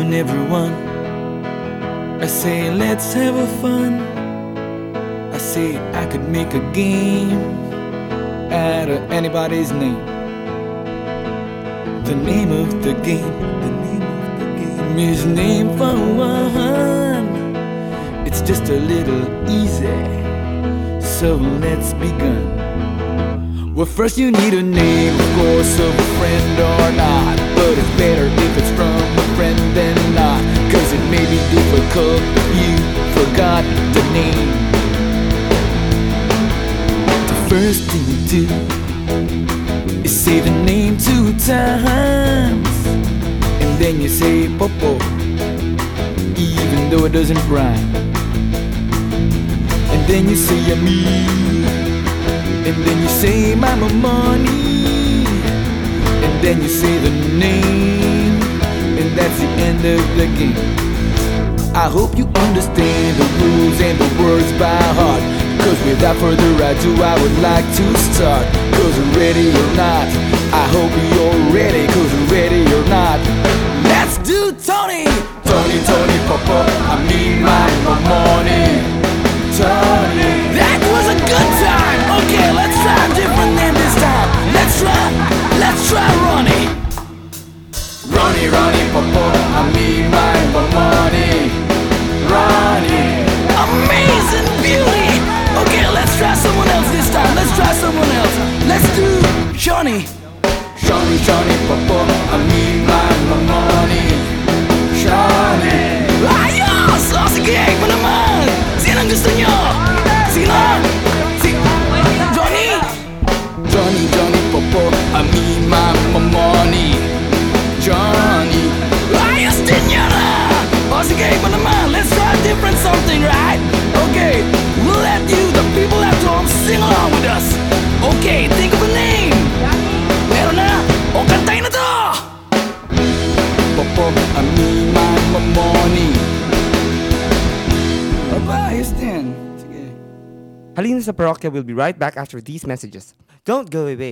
afternoon, everyone. I say, let's have a fun. I say, I could make a game out of anybody's name. The name of the game, the name of the game is name for one. It's just a little easy, so let's begin. Well, first you need a name, of course, of a friend or Be difficult if you forgot the name. The first thing you do is say the name two times. And then you say Popo, even though it doesn't rhyme. And then you say Yummy. And then you say Mama Money And then you say the name And that's the end of the game I hope you understand the rules and the words by heart. Cause without further ado I would like to start. Cause ready or not I hope you're ready. Cause ready or not. Let's do Tony. Tony, Tony, Popo I mean my money. Tony. That was a good time. Okay, let's try a different name this time. Let's try, let's try Ronnie. Ronnie, Ronnie, Popo I mean my money Johnny Johnny, Johnny, Popo I mean my money Johnny Ayos! Oh, sige, mo naman! Sinong gusto nyo? Sino? Si... Johnny? Johnny, Johnny, Popo I mean my money Johnny Ayos din yan ah! O sige, mo Let's try different something, right? Okay, we'll let you, the people at home, sing along Halina sa Parokya will be right back after these messages. Don't go away.